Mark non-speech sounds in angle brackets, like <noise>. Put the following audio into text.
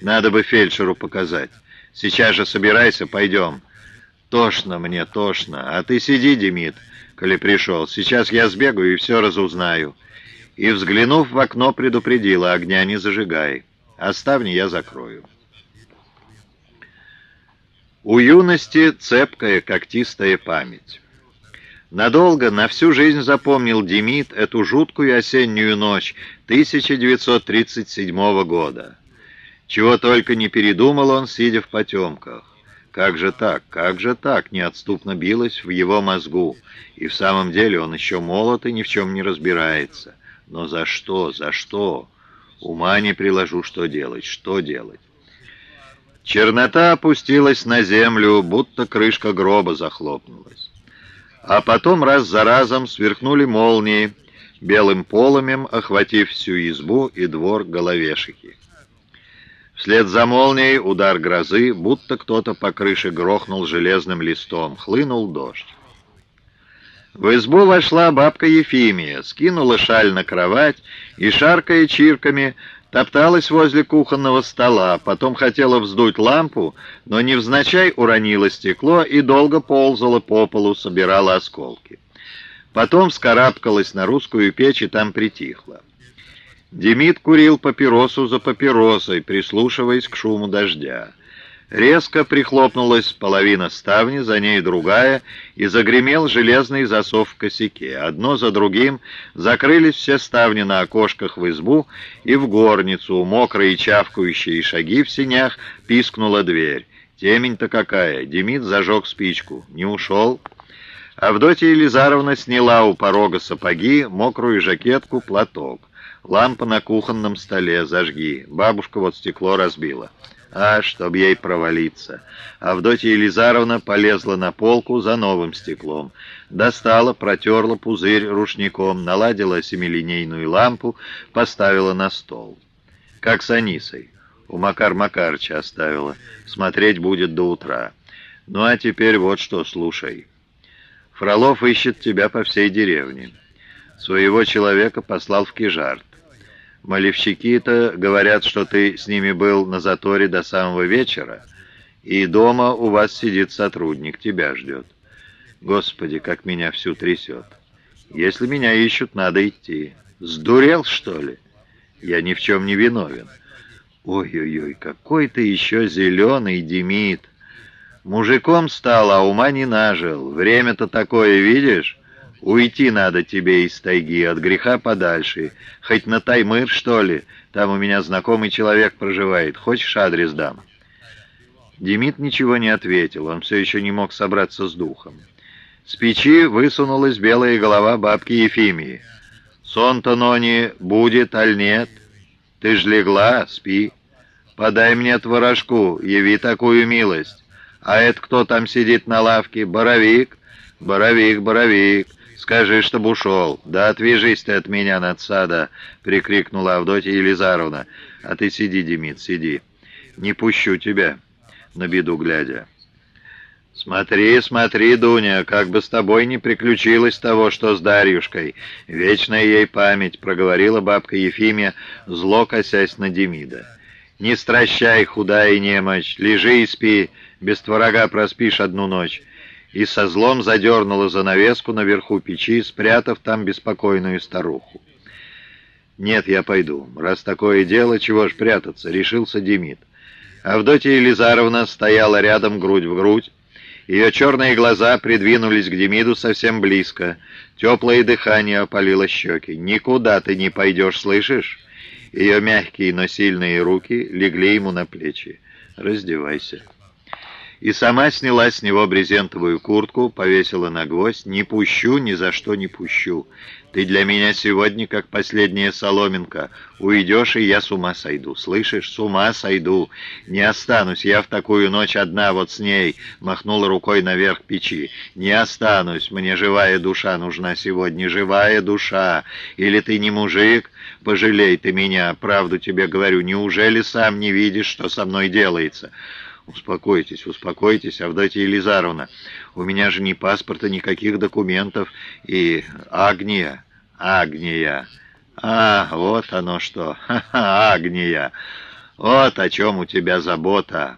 Надо бы фельдшеру показать. Сейчас же собирайся, пойдем. Тошно мне, тошно. А ты сиди, Демид, коли пришел. Сейчас я сбегаю и все разузнаю. И, взглянув в окно, предупредила, огня не зажигай. Оставни я закрою. У юности цепкая когтистая память. Надолго, на всю жизнь запомнил Демид эту жуткую осеннюю ночь 1937 года. Чего только не передумал он, сидя в потемках. Как же так, как же так, неотступно билось в его мозгу. И в самом деле он еще молод и ни в чем не разбирается. Но за что, за что? Ума не приложу, что делать, что делать. Чернота опустилась на землю, будто крышка гроба захлопнулась. А потом раз за разом сверкнули молнии, белым полымем охватив всю избу и двор головешики. Вслед за молнией удар грозы, будто кто-то по крыше грохнул железным листом, хлынул дождь. В избу вошла бабка Ефимия, скинула шаль на кровать и, шаркая чирками, топталась возле кухонного стола, потом хотела вздуть лампу, но невзначай уронила стекло и долго ползала по полу, собирала осколки. Потом вскарабкалась на русскую печь и там притихла. Демид курил папиросу за папиросой, прислушиваясь к шуму дождя. Резко прихлопнулась половина ставни, за ней другая, и загремел железный засов в косяке. Одно за другим закрылись все ставни на окошках в избу и в горницу, мокрые чавкающие шаги в синях, пискнула дверь. Темень-то какая! Демид зажег спичку. Не ушел? Авдотья Елизаровна сняла у порога сапоги, мокрую жакетку, платок. Лампа на кухонном столе, зажги. Бабушка вот стекло разбила. А, чтоб ей провалиться. Авдотья Елизаровна полезла на полку за новым стеклом. Достала, протерла пузырь рушником, наладила семилинейную лампу, поставила на стол. Как с Анисой. У Макар Макарыча оставила. Смотреть будет до утра. Ну а теперь вот что, слушай. Фролов ищет тебя по всей деревне. Своего человека послал в Кижарт. Малевщики-то говорят, что ты с ними был на заторе до самого вечера, и дома у вас сидит сотрудник, тебя ждет. Господи, как меня всю трясет. Если меня ищут, надо идти. Сдурел, что ли? Я ни в чем не виновен. Ой-ой-ой, какой ты еще зеленый, Демид. Мужиком стал, а ума не нажил. Время-то такое, видишь? Уйти надо тебе из тайги, от греха подальше. Хоть на Таймыр, что ли? Там у меня знакомый человек проживает. Хочешь, адрес дам?» Демид ничего не ответил. Он все еще не мог собраться с духом. С печи высунулась белая голова бабки Ефимии. «Сон-то, Нони, будет, аль нет? Ты ж легла, спи. Подай мне творожку, яви такую милость. А это кто там сидит на лавке? Боровик? Боровик, Боровик!» «Скажи, чтобы ушел. Да отвяжись ты от меня, надсада!» — прикрикнула Авдотья Елизаровна. «А ты сиди, Демид, сиди. Не пущу тебя, на беду глядя». «Смотри, смотри, Дуня, как бы с тобой не приключилось того, что с Дарьюшкой. Вечная ей память», — проговорила бабка Ефимия, зло косясь на Демида. «Не стращай, худая немощь, лежи и спи, без творога проспишь одну ночь» и со злом задернула занавеску наверху печи, спрятав там беспокойную старуху. «Нет, я пойду. Раз такое дело, чего ж прятаться?» — решился Демид. Авдотья Елизаровна стояла рядом грудь в грудь. Ее черные глаза придвинулись к Демиду совсем близко. Теплое дыхание опалило щеки. «Никуда ты не пойдешь, слышишь?» Ее мягкие, но сильные руки легли ему на плечи. «Раздевайся» и сама сняла с него брезентовую куртку, повесила на гвоздь. «Не пущу, ни за что не пущу. Ты для меня сегодня как последняя соломинка. Уйдешь, и я с ума сойду. Слышишь, с ума сойду. Не останусь я в такую ночь одна вот с ней», — махнула рукой наверх печи. «Не останусь. Мне живая душа нужна сегодня, живая душа. Или ты не мужик? Пожалей ты меня, правду тебе говорю. Неужели сам не видишь, что со мной делается?» «Успокойтесь, успокойтесь, Авдотья Елизаровна. У меня же ни паспорта, никаких документов. И Агния, Агния. А, вот оно что. Ха-ха, <laughs> Агния. Вот о чем у тебя забота.